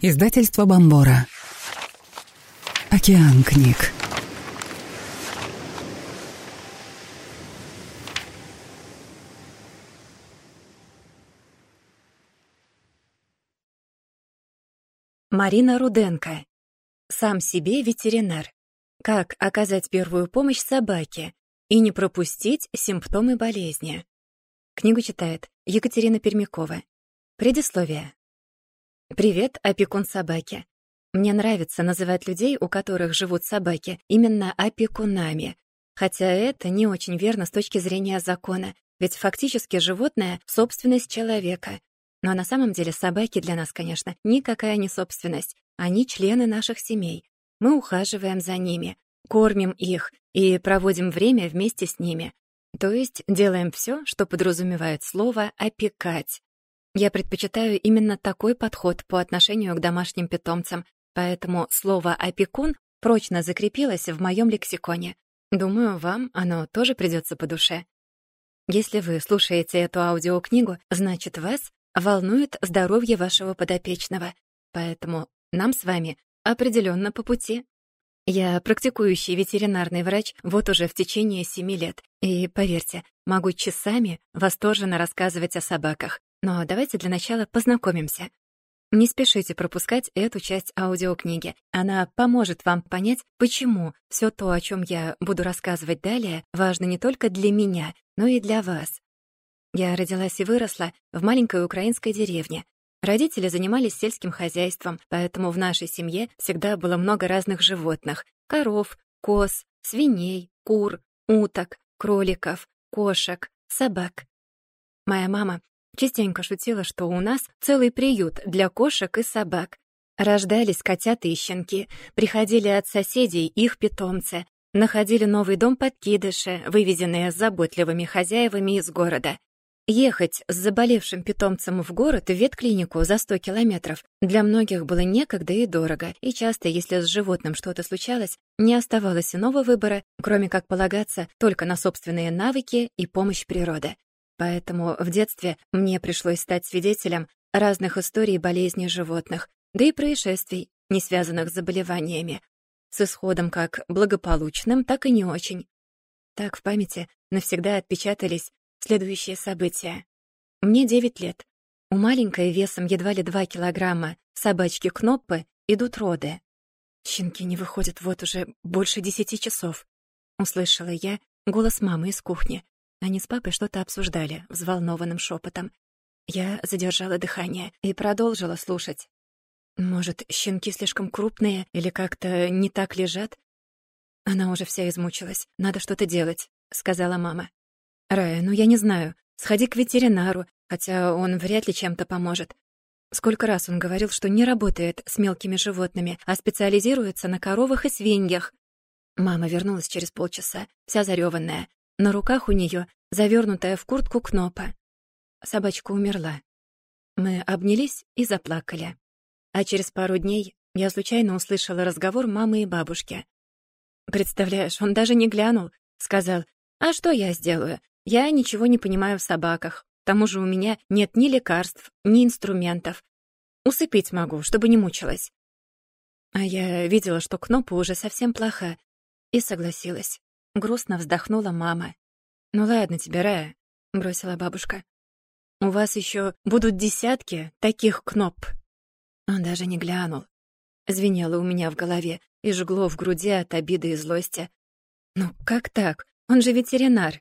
Издательство Бомбора. Океан книг. Марина Руденко. Сам себе ветеринар. Как оказать первую помощь собаке и не пропустить симптомы болезни. Книгу читает Екатерина Пермякова. Предисловие. Привет, опекун собаки. Мне нравится называть людей, у которых живут собаки, именно опекунами. Хотя это не очень верно с точки зрения закона, ведь фактически животное — собственность человека. Но на самом деле собаки для нас, конечно, никакая не собственность. Они члены наших семей. Мы ухаживаем за ними, кормим их и проводим время вместе с ними. То есть делаем все, что подразумевает слово «опекать». Я предпочитаю именно такой подход по отношению к домашним питомцам, поэтому слово «опекун» прочно закрепилось в моем лексиконе. Думаю, вам оно тоже придется по душе. Если вы слушаете эту аудиокнигу, значит, вас волнует здоровье вашего подопечного, поэтому нам с вами определенно по пути. Я практикующий ветеринарный врач вот уже в течение семи лет, и, поверьте, могу часами восторженно рассказывать о собаках, но давайте для начала познакомимся. Не спешите пропускать эту часть аудиокниги. Она поможет вам понять, почему все то, о чем я буду рассказывать далее, важно не только для меня, но и для вас. Я родилась и выросла в маленькой украинской деревне. Родители занимались сельским хозяйством, поэтому в нашей семье всегда было много разных животных: коров, коз, свиней, кур, уток, кроликов, кошек, собак. Моя мама Частенько шутила, что у нас целый приют для кошек и собак. Рождались котята и щенки, приходили от соседей их питомцы, находили новый дом подкидыши, вывезенные заботливыми хозяевами из города. Ехать с заболевшим питомцем в город в ветклинику за 100 километров для многих было некогда и дорого, и часто, если с животным что-то случалось, не оставалось иного выбора, кроме как полагаться только на собственные навыки и помощь природы. Поэтому в детстве мне пришлось стать свидетелем разных историй болезней животных, да и происшествий, не связанных с заболеваниями, с исходом как благополучным, так и не очень. Так в памяти навсегда отпечатались следующие события. Мне 9 лет. У маленькой весом едва ли 2 килограмма собачки Кноппы идут роды. Щенки не выходят вот уже больше десяти часов. Услышала я голос мамы из кухни, они с папой что-то обсуждали взволнованным шепотом. Я задержала дыхание и продолжила слушать. Может, щенки слишком крупные или как-то не так лежат? Она уже вся измучилась. Надо что-то делать, сказала мама. Рая, ну я не знаю. Сходи к ветеринару, хотя он вряд ли чем-то поможет. Сколько раз он говорил, что не работает с мелкими животными, а специализируется на коровах и свиньях. Мама вернулась через полчаса, вся зареванная. На руках у нее завернутая в куртку Кнопа. Собачка умерла. Мы обнялись и заплакали. А через пару дней я случайно услышала разговор мамы и бабушки. «Представляешь, он даже не глянул», — сказал. «А что я сделаю? Я ничего не понимаю в собаках. К тому же у меня нет ни лекарств, ни инструментов. Усыпить могу, чтобы не мучилась». А я видела, что Кнопа уже совсем плоха, и согласилась. Грустно вздохнула мама. «Ну ладно тебе, Рая», — бросила бабушка. «У вас еще будут десятки таких кноп». Он даже не глянул. Звенело у меня в голове и жгло в груди от обиды и злости. «Ну как так? Он же ветеринар».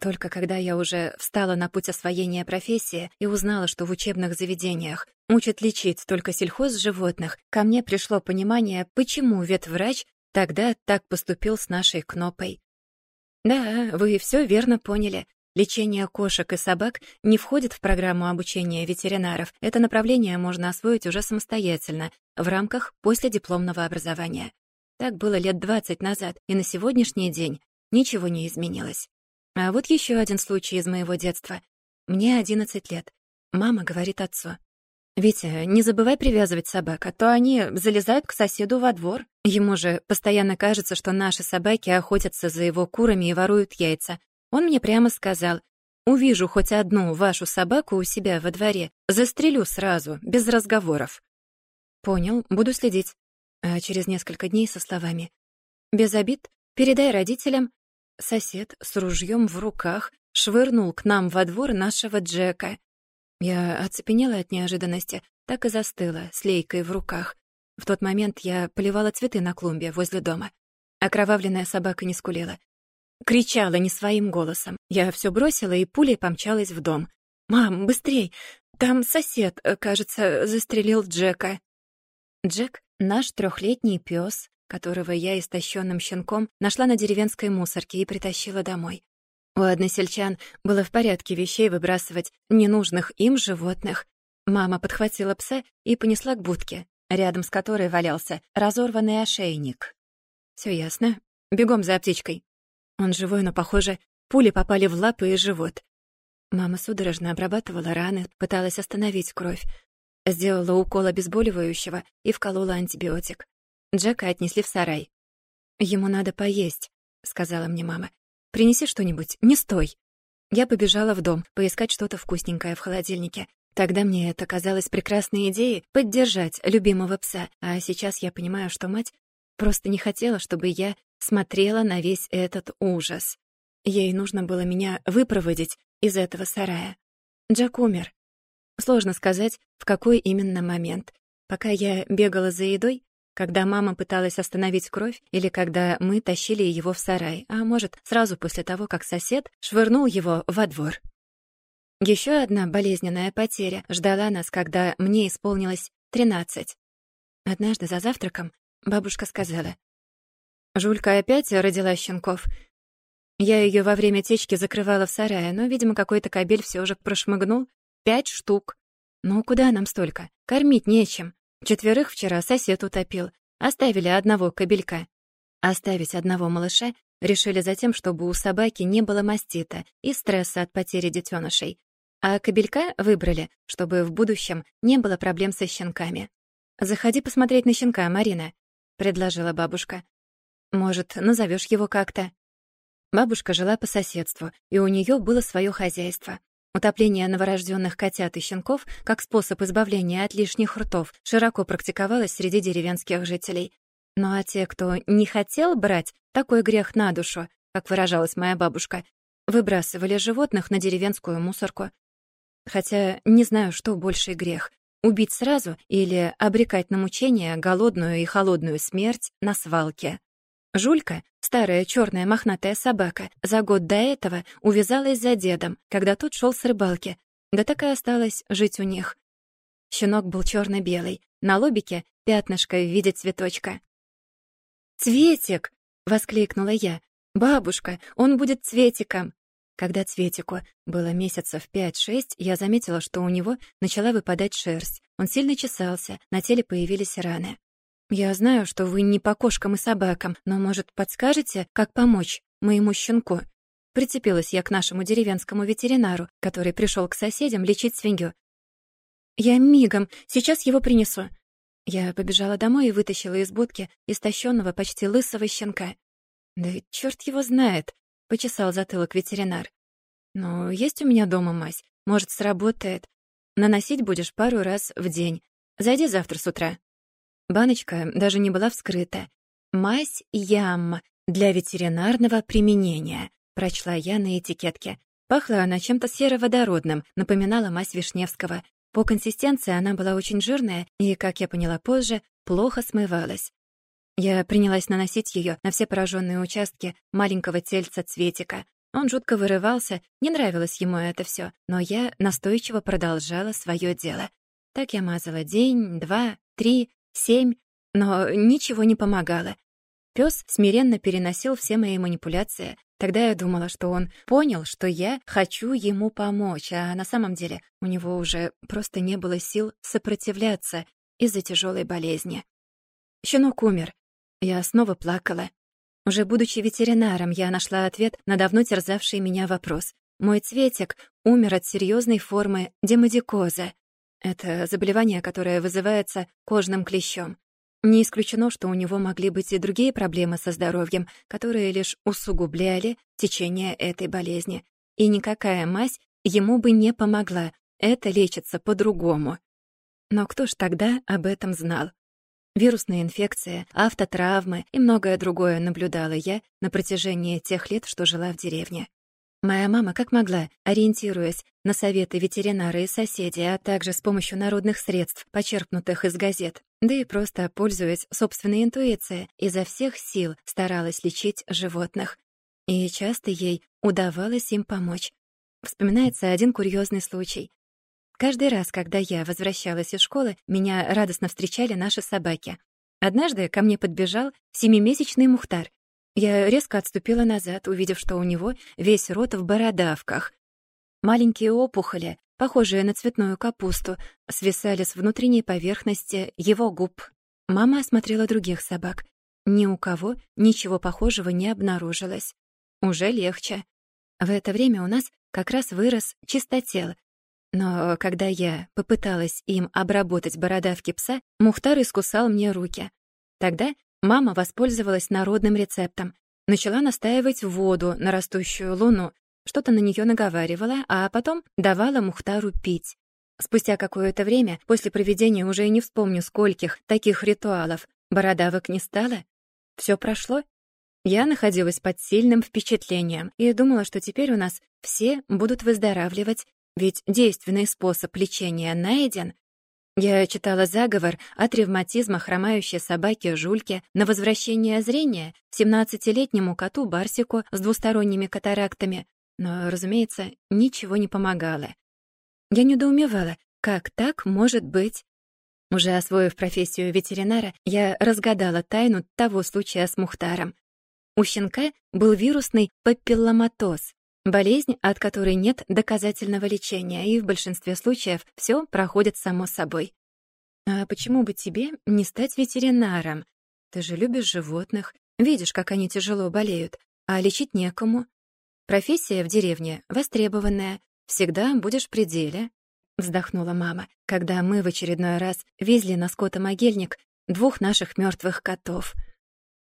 Только когда я уже встала на путь освоения профессии и узнала, что в учебных заведениях учат лечить только сельхозживотных, ко мне пришло понимание, почему ветврач тогда так поступил с нашей Кнопой. Да, вы все верно поняли. Лечение кошек и собак не входит в программу обучения ветеринаров. Это направление можно освоить уже самостоятельно, в рамках последипломного образования. Так было лет 20 назад, и на сегодняшний день ничего не изменилось. А вот еще один случай из моего детства. Мне 11 лет. Мама говорит отцу. «Витя, не забывай привязывать собак, а то они залезают к соседу во двор. Ему же постоянно кажется, что наши собаки охотятся за его курами и воруют яйца. Он мне прямо сказал, «Увижу хоть одну вашу собаку у себя во дворе, застрелю сразу, без разговоров». Понял, буду следить. А через несколько дней со словами «Без обид, передай родителям». Сосед с ружьем в руках швырнул к нам во двор нашего Джека. Я оцепенела от неожиданности, так и застыла, с лейкой в руках. В тот момент я поливала цветы на клумбе возле дома. Окровавленная собака не скулила. Кричала не своим голосом. Я все бросила и пулей помчалась в дом. «Мам, быстрей! Там сосед, э, кажется, застрелил Джека». Джек — наш трехлетний пес, которого я истощенным щенком нашла на деревенской мусорке и притащила домой. У односельчан было в порядке вещей выбрасывать ненужных им животных. Мама подхватила пса и понесла к будке, рядом с которой валялся разорванный ошейник. Все ясно. Бегом за аптечкой. Он живой, но, похоже, пули попали в лапы и живот. Мама судорожно обрабатывала раны, пыталась остановить кровь. Сделала укол обезболивающего и вколола антибиотик. Джека отнесли в сарай. «Ему надо поесть», — сказала мне мама. «Принеси что-нибудь, не стой». Я побежала в дом, поискать что-то вкусненькое в холодильнике. Тогда мне это казалось прекрасной идеей — поддержать любимого пса, а сейчас я понимаю, что мать Просто не хотела, чтобы я смотрела на весь этот ужас. Ей нужно было меня выпроводить из этого сарая. Джек умер. Сложно сказать, в какой именно момент. Пока я бегала за едой, когда мама пыталась остановить кровь, или когда мы тащили его в сарай, а может, сразу после того, как сосед швырнул его во двор. Еще одна болезненная потеря ждала нас, когда мне исполнилось тринадцать. Однажды за завтраком Бабушка сказала. Жулька опять родила щенков. Я ее во время течки закрывала в сарае, но, видимо, какой-то кобель все же прошмыгнул. Пять штук. Ну, куда нам столько? Кормить нечем. Четверых вчера сосед утопил. Оставили одного кобелька. Оставить одного малыша решили затем, чтобы у собаки не было мастита и стресса от потери детенышей. А кобелька выбрали, чтобы в будущем не было проблем со щенками. «Заходи посмотреть на щенка, Марина предложила бабушка. Может, назовешь его как-то? Бабушка жила по соседству, и у нее было свое хозяйство. Утопление новорожденных котят и щенков как способ избавления от лишних ртов широко практиковалось среди деревенских жителей. Ну а те, кто не хотел брать такой грех на душу, как выражалась моя бабушка, выбрасывали животных на деревенскую мусорку. Хотя не знаю, что больший грех Убить сразу или обрекать на мучение голодную и холодную смерть на свалке. Жулька, старая черная мохнатая собака, за год до этого увязалась за дедом, когда тот шел с рыбалки, да так и осталась жить у них. Щенок был черно белый на лобике пятнышко в виде цветочка. «Цветик!» — воскликнула я. «Бабушка, он будет цветиком!» Когда Цветику было месяцев пять-шесть, я заметила, что у него начала выпадать шерсть. Он сильно чесался, на теле появились раны. «Я знаю, что вы не по кошкам и собакам, но, может, подскажете, как помочь моему щенку?» Прицепилась я к нашему деревенскому ветеринару, который пришел к соседям лечить свинью. «Я мигом, сейчас его принесу». Я побежала домой и вытащила из будки истощенного, почти лысого щенка. «Да черт его знает, Почесал затылок ветеринар. «Ну, есть у меня дома мазь. Может, сработает. Наносить будешь пару раз в день. Зайди завтра с утра». Баночка даже не была вскрыта. «Мазь Ям для ветеринарного применения», прочла я на этикетке. Пахла она чем-то сероводородным, напоминала мазь Вишневского. По консистенции она была очень жирная и, как я поняла позже, плохо смывалась. Я принялась наносить ее на все пораженные участки маленького тельца Цветика. Он жутко вырывался, не нравилось ему это все, но я настойчиво продолжала свое дело. Так я мазала день, два, три, семь, но ничего не помогало. Пёс смиренно переносил все мои манипуляции. Тогда я думала, что он понял, что я хочу ему помочь, а на самом деле у него уже просто не было сил сопротивляться из-за тяжелой болезни. Щенок умер, я снова плакала. Уже будучи ветеринаром, я нашла ответ на давно терзавший меня вопрос. Мой цветик умер от серьезной формы демодикоза. Это заболевание, которое вызывается кожным клещом. Не исключено, что у него могли быть и другие проблемы со здоровьем, которые лишь усугубляли течение этой болезни. И никакая мазь ему бы не помогла. Это лечится по-другому. Но кто ж тогда об этом знал? Вирусные инфекции, автотравмы и многое другое наблюдала я на протяжении тех лет, что жила в деревне. Моя мама как могла, ориентируясь на советы ветеринара и соседей, а также с помощью народных средств, почерпнутых из газет, да и просто пользуясь собственной интуицией, изо всех сил старалась лечить животных. И часто ей удавалось им помочь. Вспоминается один курьезный случай. Каждый раз, когда я возвращалась из школы, меня радостно встречали наши собаки. Однажды ко мне подбежал семимесячный Мухтар. Я резко отступила назад, увидев, что у него весь рот в бородавках. Маленькие опухоли, похожие на цветную капусту, свисали с внутренней поверхности его губ. Мама осмотрела других собак. Ни у кого ничего похожего не обнаружилось. Уже легче. В это время у нас как раз вырос чистотел, но когда я попыталась им обработать бородавки пса, Мухтар искусал мне руки. Тогда мама воспользовалась народным рецептом. Начала настаивать воду на растущую луну, что-то на нее наговаривала, а потом давала Мухтару пить. Спустя какое-то время, после проведения уже не вспомню скольких таких ритуалов, бородавок не стало. Все прошло. Я находилась под сильным впечатлением и думала, что теперь у нас все будут выздоравливать ведь действенный способ лечения найден. Я читала заговор от ревматизма хромающей собаки Жульке на возвращение зрения 17-летнему коту Барсику с двусторонними катарактами, но, разумеется, ничего не помогало. Я недоумевала, как так может быть? Уже освоив профессию ветеринара, я разгадала тайну того случая с Мухтаром. У щенка был вирусный папилломатоз, Болезнь, от которой нет доказательного лечения, и в большинстве случаев все проходит само собой. А почему бы тебе не стать ветеринаром? Ты же любишь животных, видишь, как они тяжело болеют, а лечить некому. Профессия в деревне востребованная, всегда будешь в пределе. Вздохнула мама, когда мы в очередной раз везли на скотомогильник двух наших мертвых котов.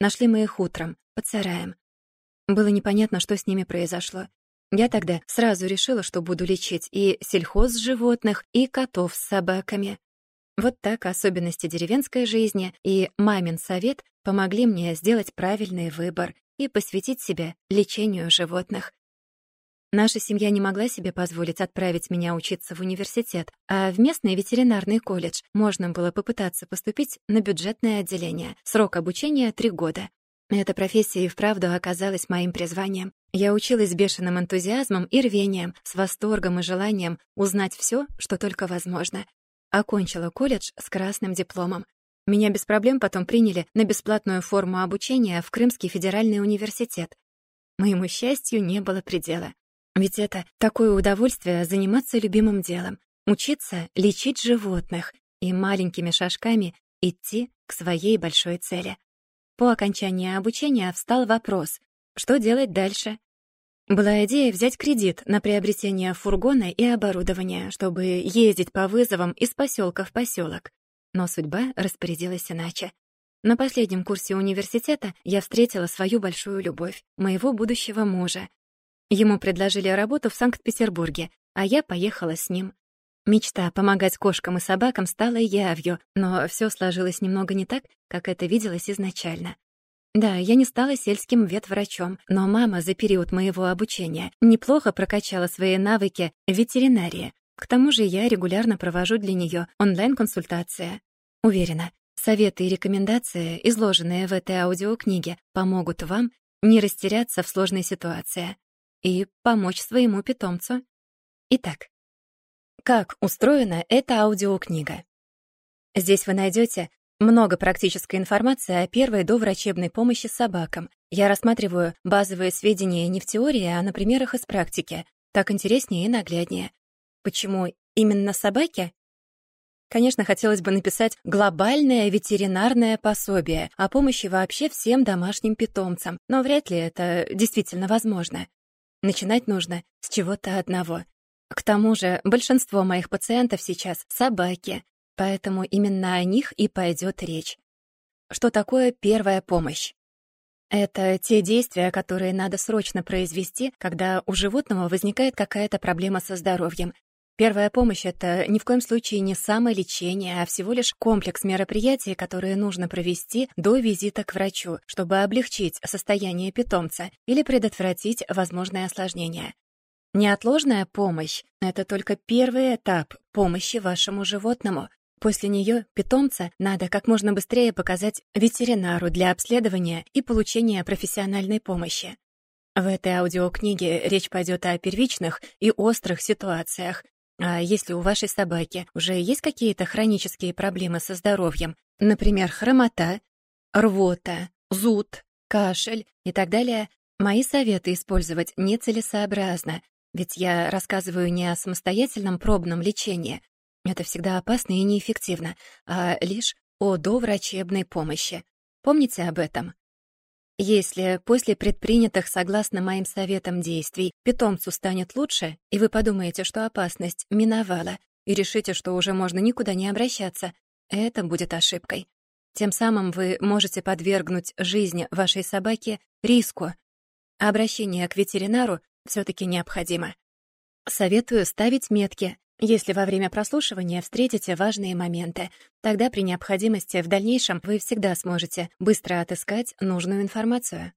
Нашли мы их утром, под сараем. Было непонятно, что с ними произошло. Я тогда сразу решила, что буду лечить и сельхоз животных, и котов с собаками. Вот так особенности деревенской жизни и мамин совет помогли мне сделать правильный выбор и посвятить себя лечению животных. Наша семья не могла себе позволить отправить меня учиться в университет, а в местный ветеринарный колледж можно было попытаться поступить на бюджетное отделение. Срок обучения — три года. Эта профессия и вправду оказалась моим призванием. Я училась с бешеным энтузиазмом и рвением, с восторгом и желанием узнать все, что только возможно. Окончила колледж с красным дипломом. Меня без проблем потом приняли на бесплатную форму обучения в Крымский федеральный университет. Моему счастью не было предела. Ведь это такое удовольствие заниматься любимым делом, учиться лечить животных и маленькими шажками идти к своей большой цели. По окончании обучения встал вопрос, что делать дальше. Была идея взять кредит на приобретение фургона и оборудования, чтобы ездить по вызовам из поселка в поселок. Но судьба распорядилась иначе. На последнем курсе университета я встретила свою большую любовь, моего будущего мужа. Ему предложили работу в Санкт-Петербурге, а я поехала с ним. Мечта помогать кошкам и собакам стала явью, но все сложилось немного не так, как это виделось изначально. Да, я не стала сельским ветврачом, но мама за период моего обучения неплохо прокачала свои навыки в ветеринарии. К тому же я регулярно провожу для нее онлайн-консультации. Уверена, советы и рекомендации, изложенные в этой аудиокниге, помогут вам не растеряться в сложной ситуации и помочь своему питомцу. Итак, как устроена эта аудиокнига. Здесь вы найдете много практической информации о первой доврачебной помощи собакам. Я рассматриваю базовые сведения не в теории, а на примерах из практики. Так интереснее и нагляднее. Почему именно собаки? Конечно, хотелось бы написать глобальное ветеринарное пособие о помощи вообще всем домашним питомцам, но вряд ли это действительно возможно. Начинать нужно с чего-то одного — к тому же большинство моих пациентов сейчас — собаки, поэтому именно о них и пойдет речь. Что такое первая помощь? Это те действия, которые надо срочно произвести, когда у животного возникает какая-то проблема со здоровьем. Первая помощь — это ни в коем случае не самолечение, а всего лишь комплекс мероприятий, которые нужно провести до визита к врачу, чтобы облегчить состояние питомца или предотвратить возможные осложнения. Неотложная помощь — это только первый этап помощи вашему животному. После нее питомца надо как можно быстрее показать ветеринару для обследования и получения профессиональной помощи. В этой аудиокниге речь пойдет о первичных и острых ситуациях, а если у вашей собаки уже есть какие-то хронические проблемы со здоровьем, например, хромота, рвота, зуд, кашель и так далее, мои советы использовать нецелесообразно, ведь я рассказываю не о самостоятельном пробном лечении, это всегда опасно и неэффективно, а лишь о доврачебной помощи. Помните об этом? Если после предпринятых согласно моим советам действий питомцу станет лучше, и вы подумаете, что опасность миновала, и решите, что уже можно никуда не обращаться, это будет ошибкой. Тем самым вы можете подвергнуть жизнь вашей собаки риску. Обращение к ветеринару все таки необходимо. Советую ставить метки, если во время прослушивания встретите важные моменты, тогда при необходимости в дальнейшем вы всегда сможете быстро отыскать нужную информацию.